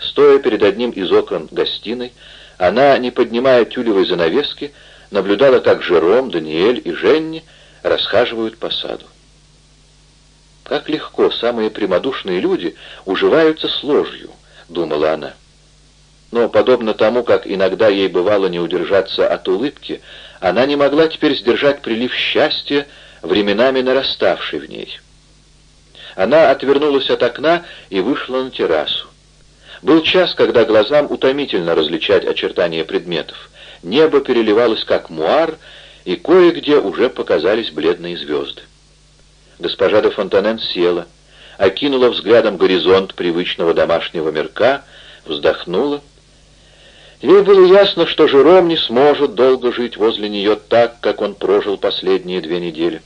Стоя перед одним из окон гостиной, она, не поднимая тюлевой занавески, наблюдала, как Жером, Даниэль и Женни расхаживают по саду. Как легко самые прямодушные люди уживаются с ложью, думала она. Но, подобно тому, как иногда ей бывало не удержаться от улыбки, она не могла теперь сдержать прилив счастья, временами нараставший в ней. Она отвернулась от окна и вышла на террасу. Был час, когда глазам утомительно различать очертания предметов. Небо переливалось как муар, и кое-где уже показались бледные звезды. Госпожа де Фонтанен села, окинула взглядом горизонт привычного домашнего мирка, вздохнула. Ей было ясно, что Жером не сможет долго жить возле нее так, как он прожил последние две недели.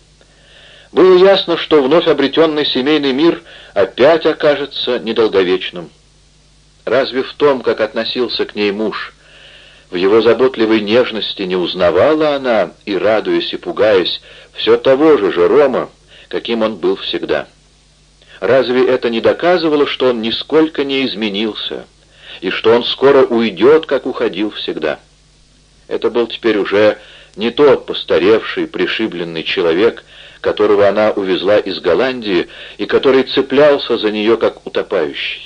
Было ясно, что вновь обретенный семейный мир опять окажется недолговечным. Разве в том, как относился к ней муж, в его заботливой нежности не узнавала она и, радуясь и пугаясь, все того же Жерома, каким он был всегда. Разве это не доказывало, что он нисколько не изменился, и что он скоро уйдет, как уходил всегда? Это был теперь уже не тот постаревший, пришибленный человек, которого она увезла из Голландии и который цеплялся за нее, как утопающий.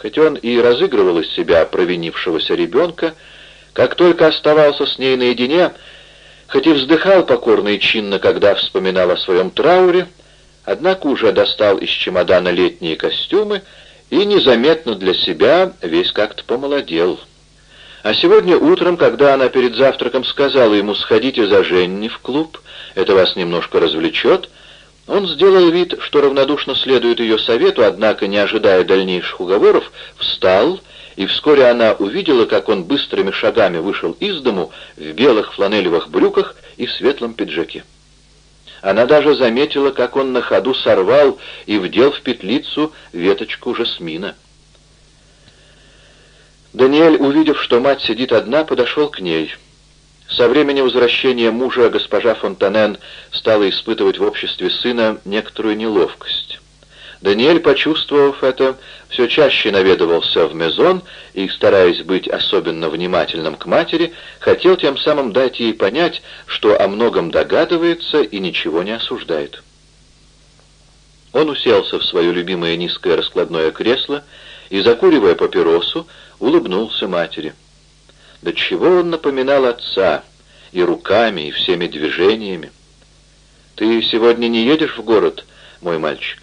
Хоть он и разыгрывал из себя провинившегося ребенка, как только оставался с ней наедине, Хоть и вздыхал покорно и чинно, когда вспоминал о своем трауре, однако уже достал из чемодана летние костюмы и незаметно для себя весь как-то помолодел. А сегодня утром, когда она перед завтраком сказала ему «сходите за Женни в клуб, это вас немножко развлечет», он сделал вид, что равнодушно следует ее совету, однако, не ожидая дальнейших уговоров, встал и вскоре она увидела, как он быстрыми шагами вышел из дому в белых фланелевых брюках и светлом пиджаке. Она даже заметила, как он на ходу сорвал и вдел в петлицу веточку жасмина. Даниэль, увидев, что мать сидит одна, подошел к ней. Со времени возвращения мужа госпожа Фонтанен стала испытывать в обществе сына некоторую неловкость. Даниэль, почувствовав это, все чаще наведывался в Мезон и, стараясь быть особенно внимательным к матери, хотел тем самым дать ей понять, что о многом догадывается и ничего не осуждает. Он уселся в свое любимое низкое раскладное кресло и, закуривая папиросу, улыбнулся матери. До чего он напоминал отца и руками, и всеми движениями. «Ты сегодня не едешь в город, мой мальчик?»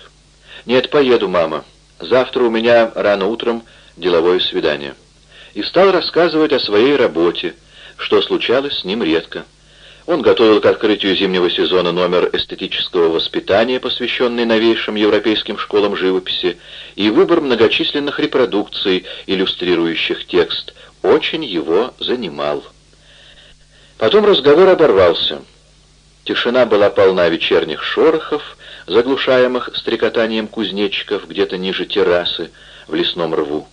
«Нет, поеду, мама. Завтра у меня рано утром деловое свидание». И стал рассказывать о своей работе, что случалось с ним редко. Он готовил к открытию зимнего сезона номер эстетического воспитания, посвященный новейшим европейским школам живописи, и выбор многочисленных репродукций, иллюстрирующих текст, очень его занимал. Потом разговор оборвался. Тишина была полна вечерних шорохов, заглушаемых стрекотанием кузнечиков где-то ниже террасы, в лесном рву.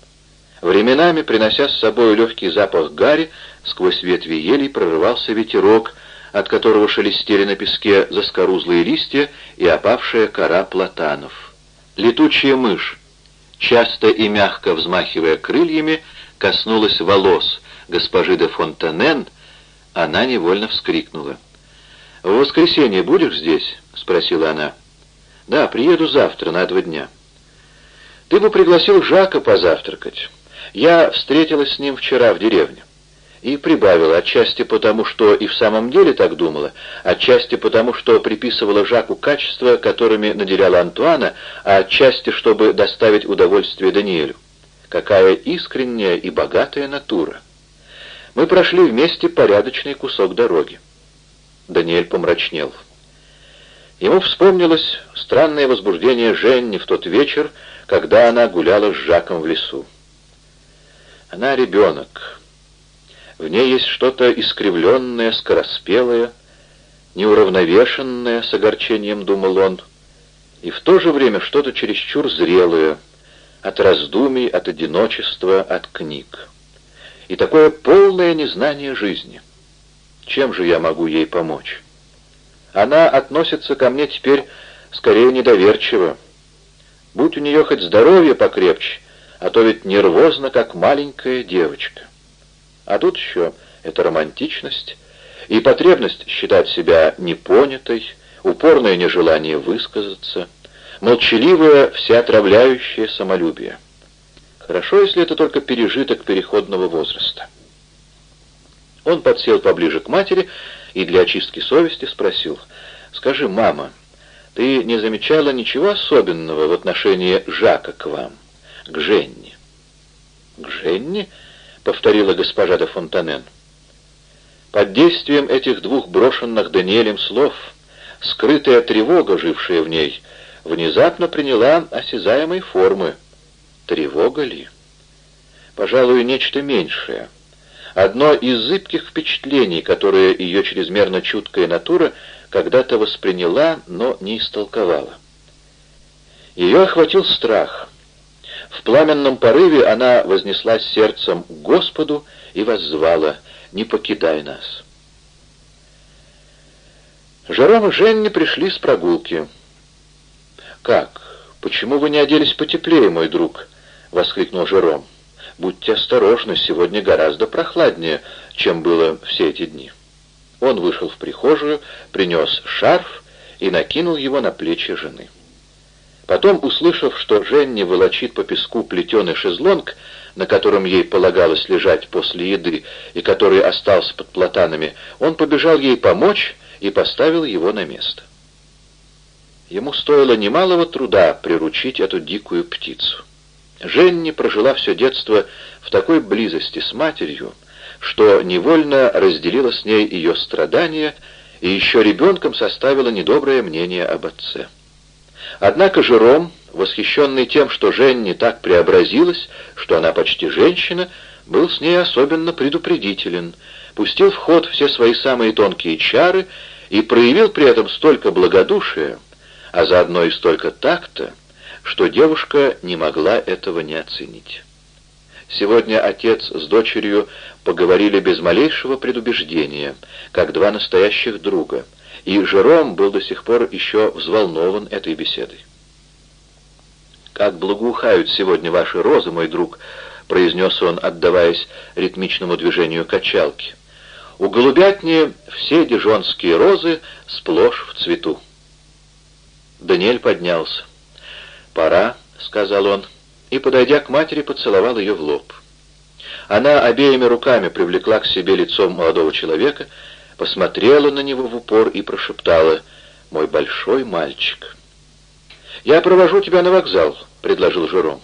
Временами, принося с собой легкий запах гари, сквозь ветви елей прорывался ветерок, от которого шелестели на песке заскорузлые листья и опавшая кора платанов. Летучая мышь, часто и мягко взмахивая крыльями, коснулась волос госпожи де Фонтанен, она невольно вскрикнула. «В воскресенье будешь здесь?» — спросила она. «Да, приеду завтра на два дня». «Ты бы пригласил Жака позавтракать. Я встретилась с ним вчера в деревне». И прибавила, отчасти потому, что и в самом деле так думала, отчасти потому, что приписывала Жаку качества, которыми наделяла Антуана, а отчасти, чтобы доставить удовольствие Даниэлю. Какая искренняя и богатая натура! Мы прошли вместе порядочный кусок дороги. Даниэль помрачнел. Ему вспомнилось странное возбуждение Женни в тот вечер, когда она гуляла с Жаком в лесу. Она ребенок. В ней есть что-то искривленное, скороспелое, неуравновешенное, с огорчением думал он, и в то же время что-то чересчур зрелое, от раздумий, от одиночества, от книг. И такое полное незнание жизни. Чем же я могу ей помочь? Она относится ко мне теперь скорее недоверчиво. Будь у нее хоть здоровье покрепче, а то ведь нервозно, как маленькая девочка. А тут еще это романтичность и потребность считать себя непонятой, упорное нежелание высказаться, молчаливое всеотравляющее самолюбие. Хорошо, если это только пережиток переходного возраста. Он подсел поближе к матери и для очистки совести спросил, «Скажи, мама, ты не замечала ничего особенного в отношении Жака к вам, к Женне?» «К Женне?» — повторила госпожа де Фонтанен. Под действием этих двух брошенных Даниэлем слов скрытая тревога, жившая в ней, внезапно приняла осязаемой формы. Тревога ли? Пожалуй, нечто меньшее — Одно из зыбких впечатлений, которые ее чрезмерно чуткая натура когда-то восприняла, но не истолковала. Ее охватил страх. В пламенном порыве она вознеслась сердцем к Господу и воззвала «Не покидай нас». Жером и Женни пришли с прогулки. «Как? Почему вы не оделись потеплее, мой друг?» — воскликнул Жером. «Будьте осторожны, сегодня гораздо прохладнее, чем было все эти дни». Он вышел в прихожую, принес шарф и накинул его на плечи жены. Потом, услышав, что Женни волочит по песку плетеный шезлонг, на котором ей полагалось лежать после еды и который остался под платанами, он побежал ей помочь и поставил его на место. Ему стоило немалого труда приручить эту дикую птицу. Женни прожила все детство в такой близости с матерью, что невольно разделила с ней ее страдания и еще ребенком составила недоброе мнение об отце. Однако Жером, восхищенный тем, что Женни так преобразилась, что она почти женщина, был с ней особенно предупредителен, пустил в ход все свои самые тонкие чары и проявил при этом столько благодушия, а заодно и столько такта, что девушка не могла этого не оценить. Сегодня отец с дочерью поговорили без малейшего предубеждения, как два настоящих друга, и Жером был до сих пор еще взволнован этой беседой. «Как благоухают сегодня ваши розы, мой друг», — произнес он, отдаваясь ритмичному движению качалки. «У голубятни все дижонские розы сплошь в цвету». Даниэль поднялся. «Пора», — сказал он, и, подойдя к матери, поцеловал ее в лоб. Она обеими руками привлекла к себе лицом молодого человека, посмотрела на него в упор и прошептала «Мой большой мальчик». «Я провожу тебя на вокзал», — предложил Жером.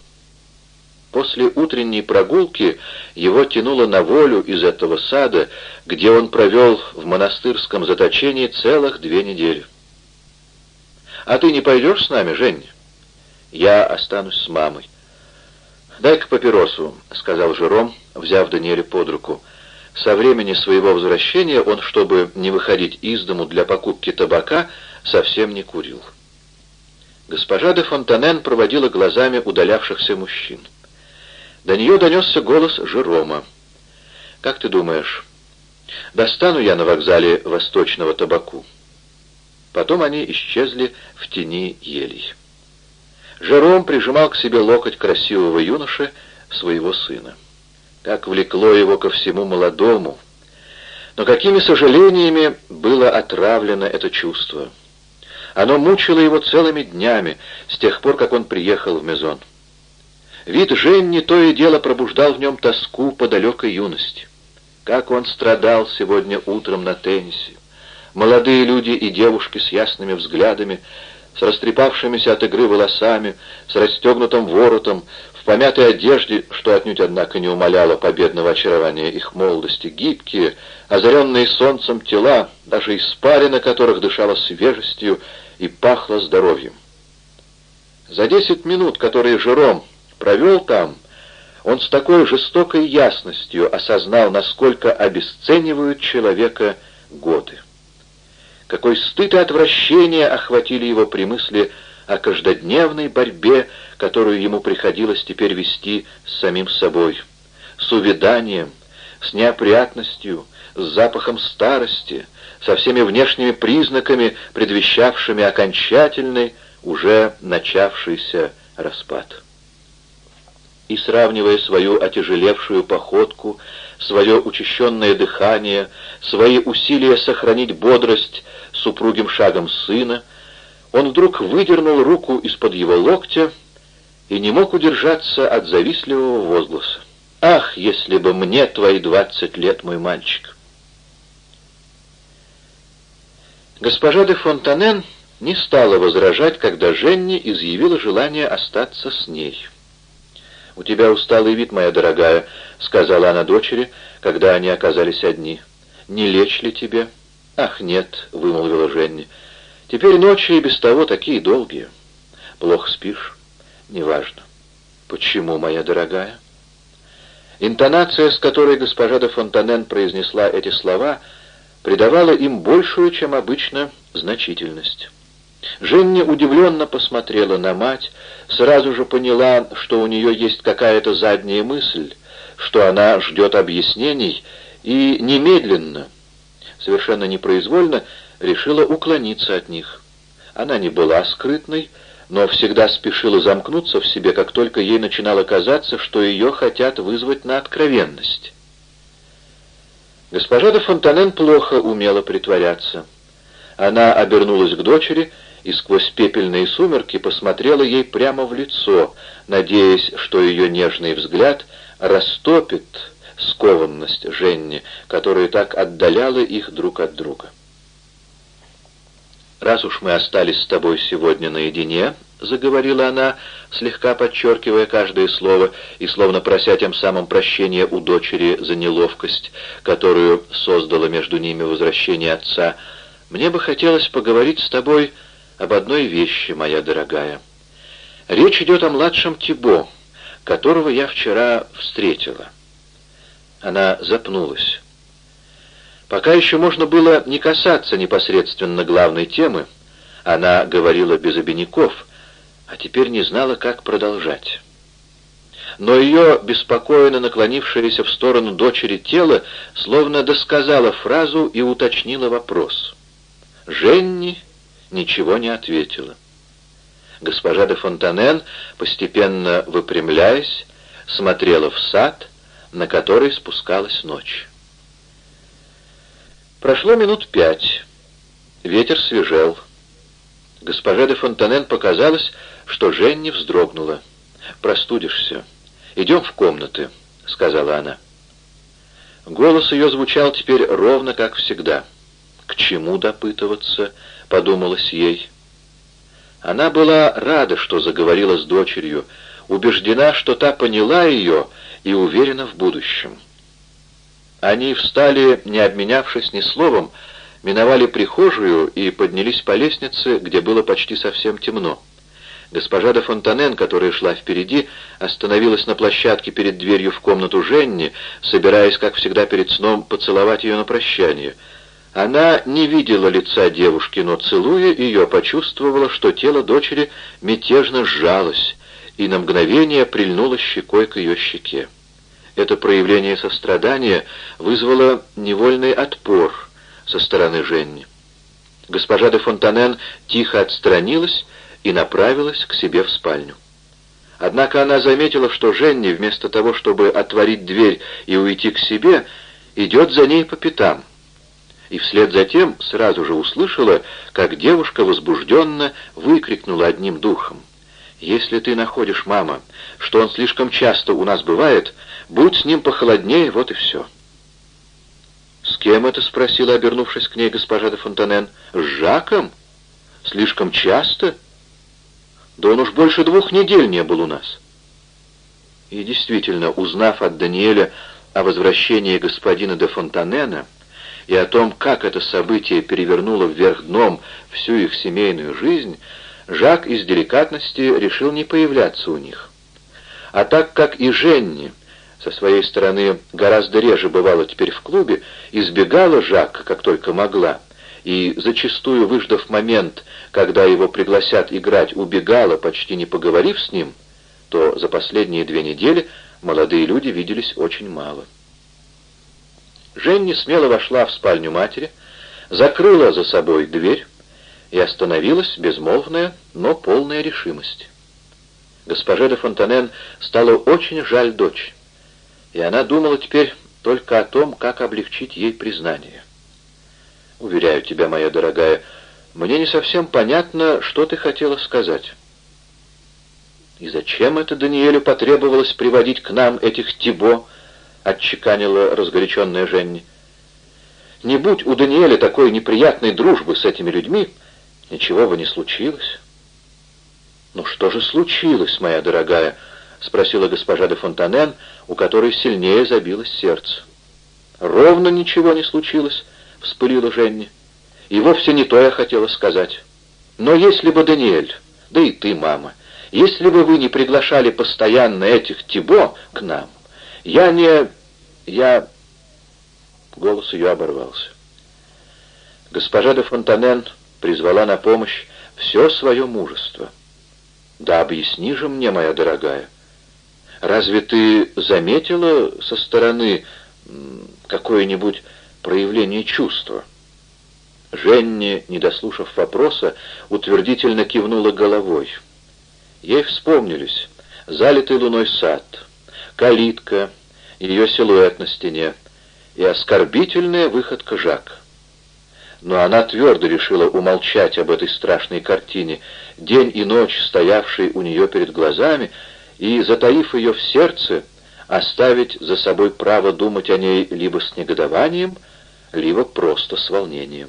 После утренней прогулки его тянуло на волю из этого сада, где он провел в монастырском заточении целых две недели. «А ты не пойдешь с нами, Женя?» Я останусь с мамой. «Дай-ка папиросу», — сказал Жером, взяв Даниэля под руку. Со времени своего возвращения он, чтобы не выходить из дому для покупки табака, совсем не курил. Госпожа де Фонтанен проводила глазами удалявшихся мужчин. До нее донесся голос Жерома. «Как ты думаешь, достану я на вокзале восточного табаку?» Потом они исчезли в тени елей. Жером прижимал к себе локоть красивого юноши, своего сына. Как влекло его ко всему молодому. Но какими сожалениями было отравлено это чувство. Оно мучило его целыми днями, с тех пор, как он приехал в Мезон. Вид Женни то и дело пробуждал в нем тоску по далекой юности. Как он страдал сегодня утром на теннисе. Молодые люди и девушки с ясными взглядами с растрепавшимися от игры волосами, с расстегнутым воротом, в помятой одежде, что отнюдь, однако, не умаляло победного очарования их молодости, гибкие, озаренные солнцем тела, даже испарина которых дышала свежестью и пахло здоровьем. За десять минут, которые Жером провел там, он с такой жестокой ясностью осознал, насколько обесценивают человека годы. Какой стыд и отвращение охватили его при мысли о каждодневной борьбе, которую ему приходилось теперь вести с самим собой, с увяданием, с неопрятностью, с запахом старости, со всеми внешними признаками, предвещавшими окончательный, уже начавшийся распад. и сравнивая свою отяжелевшую походку, свое учащенное дыхание, свои усилия сохранить бодрость супругим шагом сына, он вдруг выдернул руку из-под его локтя и не мог удержаться от завистливого возгласа. «Ах, если бы мне твои двадцать лет, мой мальчик!» Госпожа де Фонтанен не стала возражать, когда Женни изъявила желание остаться с ней. «У тебя усталый вид, моя дорогая», — сказала она дочери, когда они оказались одни. «Не лечь ли тебе?» «Ах, нет», — вымолвила Женни. «Теперь ночи и без того такие долгие. Плохо спишь?» «Неважно». «Почему, моя дорогая?» Интонация, с которой госпожа де Фонтанен произнесла эти слова, придавала им большую, чем обычно, значительность. Женя удивленно посмотрела на мать, сразу же поняла, что у нее есть какая-то задняя мысль, что она ждет объяснений, и немедленно, совершенно непроизвольно, решила уклониться от них. Она не была скрытной, но всегда спешила замкнуться в себе, как только ей начинало казаться, что ее хотят вызвать на откровенность. Госпожа де Фонтанен плохо умела притворяться. Она обернулась к дочери и сквозь пепельные сумерки посмотрела ей прямо в лицо, надеясь, что ее нежный взгляд растопит скованность Женни, которая так отдаляла их друг от друга. «Раз уж мы остались с тобой сегодня наедине», — заговорила она, слегка подчеркивая каждое слово и словно прося тем самым прощения у дочери за неловкость, которую создало между ними возвращение отца, «мне бы хотелось поговорить с тобой об одной вещи, моя дорогая. Речь идет о младшем Тибо, которого я вчера встретила». Она запнулась. Пока еще можно было не касаться непосредственно главной темы, она говорила без обиняков, а теперь не знала, как продолжать. Но ее беспокойно наклонившееся в сторону дочери тело словно досказала фразу и уточнила вопрос. Женни ничего не ответила. Госпожа де Фонтанен, постепенно выпрямляясь, смотрела в сад, на который спускалась ночь. Прошло минут пять. Ветер свежел. Госпоже де Фонтанен показалось, что Женни вздрогнула. «Простудишься. Идем в комнаты», — сказала она. Голос ее звучал теперь ровно, как всегда. «К чему допытываться?» — подумалось ей. Она была рада, что заговорила с дочерью, убеждена, что та поняла ее и уверена в будущем. Они встали, не обменявшись ни словом, миновали прихожую и поднялись по лестнице, где было почти совсем темно. Госпожа де Фонтанен, которая шла впереди, остановилась на площадке перед дверью в комнату Женни, собираясь, как всегда перед сном, поцеловать ее на прощание. Она не видела лица девушки, но, целуя ее, почувствовала, что тело дочери мятежно сжалось, и на мгновение прильнуло щекой к ее щеке. Это проявление сострадания вызвало невольный отпор со стороны Женни. Госпожа де Фонтанен тихо отстранилась и направилась к себе в спальню. Однако она заметила, что Женни, вместо того, чтобы отворить дверь и уйти к себе, идет за ней по пятам. И вслед за тем сразу же услышала, как девушка возбужденно выкрикнула одним духом. «Если ты находишь, мама, что он слишком часто у нас бывает, будь с ним похолоднее, вот и все». «С кем это?» — спросила, обернувшись к ней госпожа де Фонтанен. «С Жаком? Слишком часто? Да он уж больше двух недель не был у нас». И действительно, узнав от Даниэля о возвращении господина де Фонтанена и о том, как это событие перевернуло вверх дном всю их семейную жизнь, Жак из деликатности решил не появляться у них. А так как и Женни со своей стороны гораздо реже бывала теперь в клубе, избегала Жак, как только могла, и, зачастую выждав момент, когда его пригласят играть, убегала, почти не поговорив с ним, то за последние две недели молодые люди виделись очень мало. Женни смело вошла в спальню матери, закрыла за собой дверь, и остановилась безмолвная, но полная решимость. Госпоже де Фонтанен стало очень жаль дочь, и она думала теперь только о том, как облегчить ей признание. «Уверяю тебя, моя дорогая, мне не совсем понятно, что ты хотела сказать». «И зачем это Даниэлю потребовалось приводить к нам этих Тибо?» — отчеканила разгоряченная Женни. «Не будь у Даниэля такой неприятной дружбы с этими людьми, ничего бы не случилось». «Ну что же случилось, моя дорогая?» — спросила госпожа де Фонтанен, у которой сильнее забилось сердце. «Ровно ничего не случилось», — вспылила Женни. «И вовсе не то я хотела сказать. Но если бы Даниэль, да и ты, мама, — если бы вы не приглашали постоянно этих Тибо к нам, я не... я...» Голос ее оборвался. Госпожа де Фонтанен призвала на помощь все свое мужество. «Да объясни же мне, моя дорогая, разве ты заметила со стороны какое-нибудь проявление чувства?» Женни, не дослушав вопроса, утвердительно кивнула головой. Ей вспомнились залитый луной сад, калитка, ее силуэт на стене и оскорбительная выходка Жак. Но она твердо решила умолчать об этой страшной картине, день и ночь стоявшей у нее перед глазами, и, затаив ее в сердце, оставить за собой право думать о ней либо с негодованием, либо просто с волнением.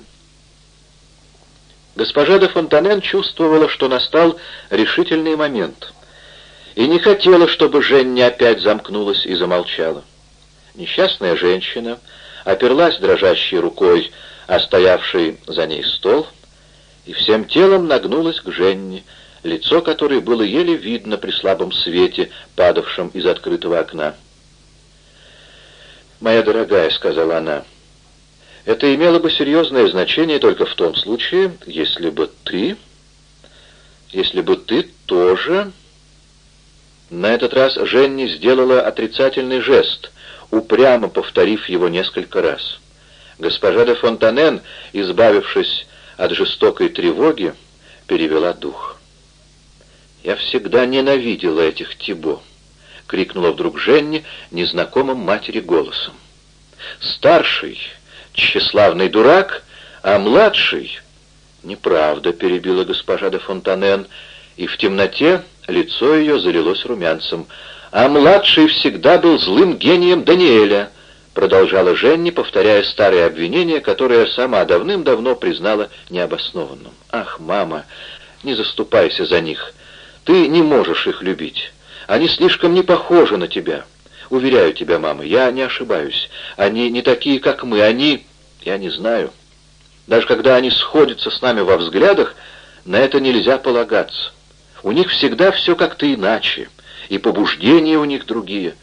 Госпожа де Фонтанен чувствовала, что настал решительный момент, и не хотела, чтобы Женни опять замкнулась и замолчала. Несчастная женщина оперлась дрожащей рукой о стоявший за ней стол и всем телом нагнулась к Женни, лицо которой было еле видно при слабом свете, падавшем из открытого окна. «Моя дорогая», — сказала она, — это имело бы серьезное значение только в том случае, если бы ты... Если бы ты тоже... На этот раз Женни сделала отрицательный жест, упрямо повторив его несколько раз. Госпожа де Фонтанен, избавившись от жестокой тревоги, перевела дух. «Я всегда ненавидела этих Тибо», — крикнула вдруг Женни незнакомым матери голосом. «Старший, тщеславный дурак, а младший... Неправда, перебила госпожа де Фонтанен, и в темноте лицо ее залилось румянцем. А младший всегда был злым гением Даниэля, продолжала Женни, повторяя старые обвинения, которые сама давным-давно признала необоснованным. «Ах, мама, не заступайся за них. Ты не можешь их любить. Они слишком не похожи на тебя. Уверяю тебя, мама, я не ошибаюсь. Они не такие, как мы. Они... Я не знаю. Даже когда они сходятся с нами во взглядах, на это нельзя полагаться. У них всегда все как-то иначе, и побуждения у них другие.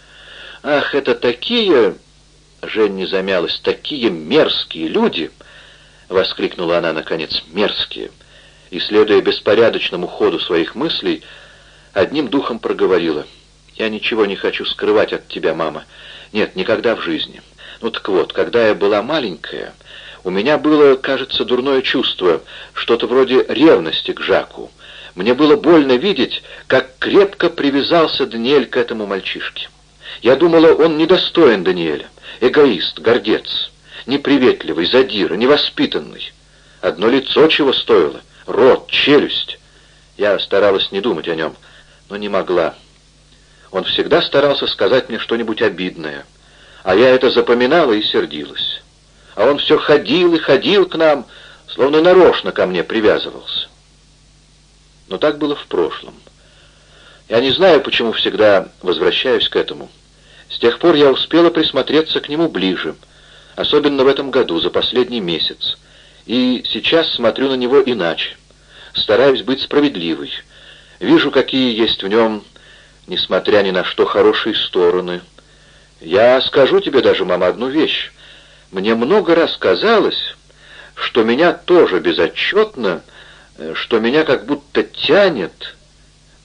Ах, это такие... Женни замялась. «Такие мерзкие люди!» — воскликнула она, наконец. «Мерзкие!» И, следуя беспорядочному ходу своих мыслей, одним духом проговорила — я ничего не хочу скрывать от тебя, мама. Нет, никогда в жизни. Ну так вот, когда я была маленькая, у меня было, кажется, дурное чувство, что-то вроде ревности к Жаку. Мне было больно видеть, как крепко привязался Даниэль к этому мальчишке. Я думала, он недостоин Даниэля, эгоист, гордец, неприветливый, задира, невоспитанный. Одно лицо чего стоило, рот, челюсть. Я старалась не думать о нем, но не могла. Он всегда старался сказать мне что-нибудь обидное, а я это запоминала и сердилась. А он все ходил и ходил к нам, словно нарочно ко мне привязывался. Но так было в прошлом. Я не знаю, почему всегда возвращаюсь к этому. С тех пор я успела присмотреться к нему ближе, особенно в этом году, за последний месяц. И сейчас смотрю на него иначе. Стараюсь быть справедливой. Вижу, какие есть в нем несмотря ни на что, хорошие стороны. Я скажу тебе даже, мама, одну вещь. Мне много раз казалось, что меня тоже безотчетно, что меня как будто тянет.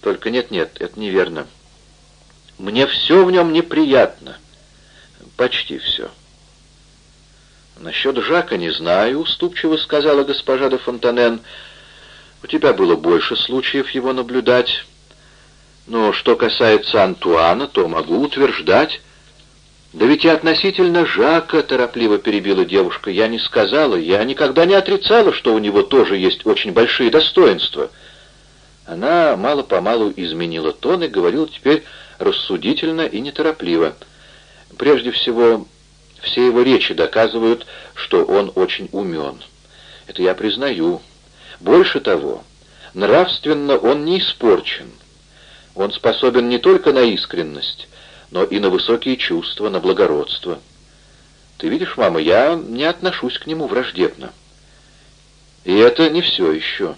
Только нет-нет, это неверно. Мне все в нем неприятно. Почти все. «Насчет Жака не знаю», — уступчиво сказала госпожа де Фонтанен. «У тебя было больше случаев его наблюдать». Но что касается Антуана, то могу утверждать... «Да ведь и относительно Жака», — торопливо перебила девушка, — «я не сказала, я никогда не отрицала, что у него тоже есть очень большие достоинства». Она мало-помалу изменила тон и говорила теперь рассудительно и неторопливо. Прежде всего, все его речи доказывают, что он очень умен. Это я признаю. Больше того, нравственно он не испорчен. Он способен не только на искренность, но и на высокие чувства, на благородство. Ты видишь, мама, я не отношусь к нему враждебно. И это не все еще.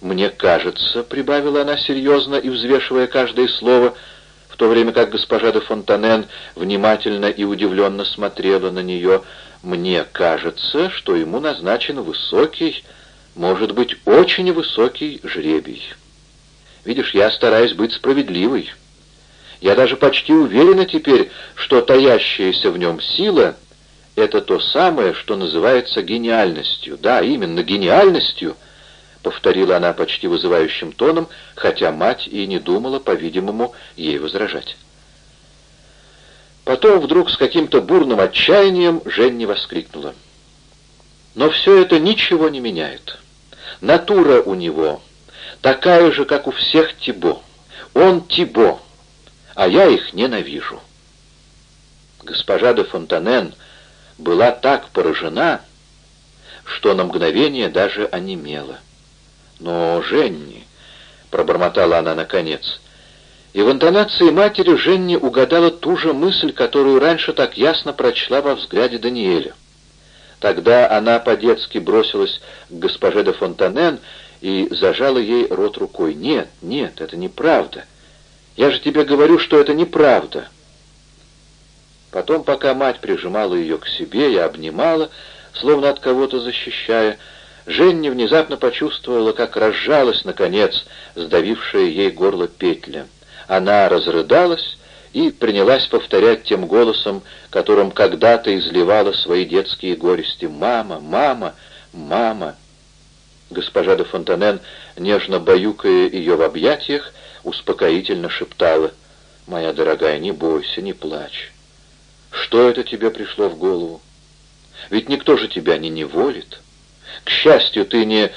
Мне кажется, — прибавила она серьезно и взвешивая каждое слово, в то время как госпожа де Фонтанен внимательно и удивленно смотрела на нее, — мне кажется, что ему назначен высокий, может быть, очень высокий жребий. Видишь, я стараюсь быть справедливой. Я даже почти уверена теперь, что таящаяся в нем сила — это то самое, что называется гениальностью. Да, именно гениальностью, — повторила она почти вызывающим тоном, хотя мать и не думала, по-видимому, ей возражать. Потом вдруг с каким-то бурным отчаянием Женни воскликнула. Но все это ничего не меняет. Натура у него такая же, как у всех Тибо. Он Тибо а я их ненавижу. Госпожа де Фонтанен была так поражена, что на мгновение даже онемела. «Но, Женни...» — пробормотала она наконец. И в интонации матери Женни угадала ту же мысль, которую раньше так ясно прочла во взгляде Даниэля. Тогда она по-детски бросилась к госпоже де Фонтанен и зажала ей рот рукой. «Нет, нет, это неправда. Я же тебе говорю, что это неправда». Потом, пока мать прижимала ее к себе и обнимала, словно от кого-то защищая, Женя внезапно почувствовала, как разжалась, наконец, сдавившая ей горло петля. Она разрыдалась и принялась повторять тем голосом, которым когда-то изливала свои детские горести. «Мама! Мама! Мама!» Госпожа де Фонтанен, нежно баюкая ее в объятиях, успокоительно шептала. «Моя дорогая, не бойся, не плачь. Что это тебе пришло в голову? Ведь никто же тебя не неволит. К счастью, ты не...»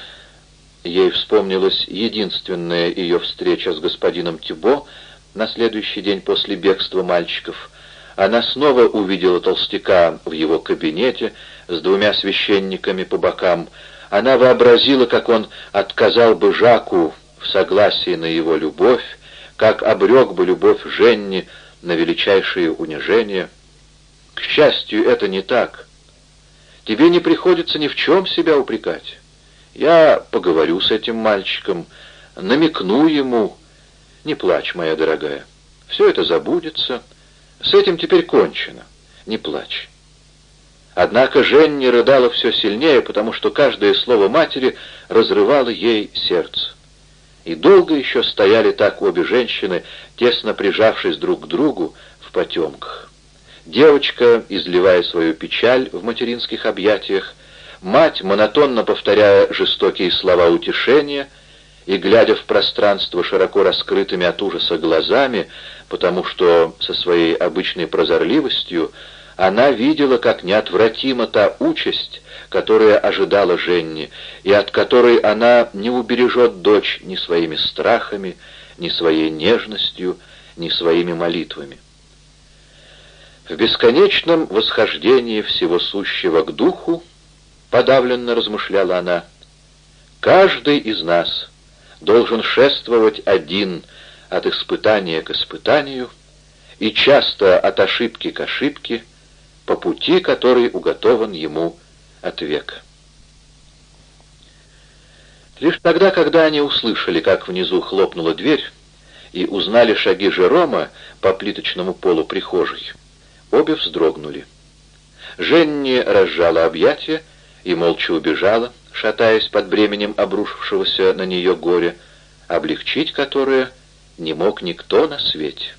Ей вспомнилась единственная ее встреча с господином Тюбо на следующий день после бегства мальчиков. Она снова увидела толстяка в его кабинете с двумя священниками по бокам. Она вообразила, как он отказал бы Жаку в согласии на его любовь, как обрек бы любовь Женни на величайшие унижения. К счастью, это не так. Тебе не приходится ни в чем себя упрекать. Я поговорю с этим мальчиком, намекну ему. Не плачь, моя дорогая. Все это забудется. С этим теперь кончено. Не плачь. Однако Женни рыдала все сильнее, потому что каждое слово матери разрывало ей сердце. И долго еще стояли так обе женщины, тесно прижавшись друг к другу в потемках. Девочка, изливая свою печаль в материнских объятиях, мать, монотонно повторяя жестокие слова утешения и глядя в пространство широко раскрытыми от ужаса глазами, потому что со своей обычной прозорливостью она видела, как неотвратима та участь, которая ожидала Женни, и от которой она не убережет дочь ни своими страхами, ни своей нежностью, ни своими молитвами. В бесконечном восхождении всего сущего к духу, подавленно размышляла она, каждый из нас должен шествовать один от испытания к испытанию и часто от ошибки к ошибке, по пути, который уготован ему от века. Лишь тогда, когда они услышали, как внизу хлопнула дверь, и узнали шаги Жерома по плиточному полу прихожей, обе вздрогнули. Женни разжала объятия и молча убежала, шатаясь под бременем обрушившегося на нее горя, облегчить которое не мог никто на свете.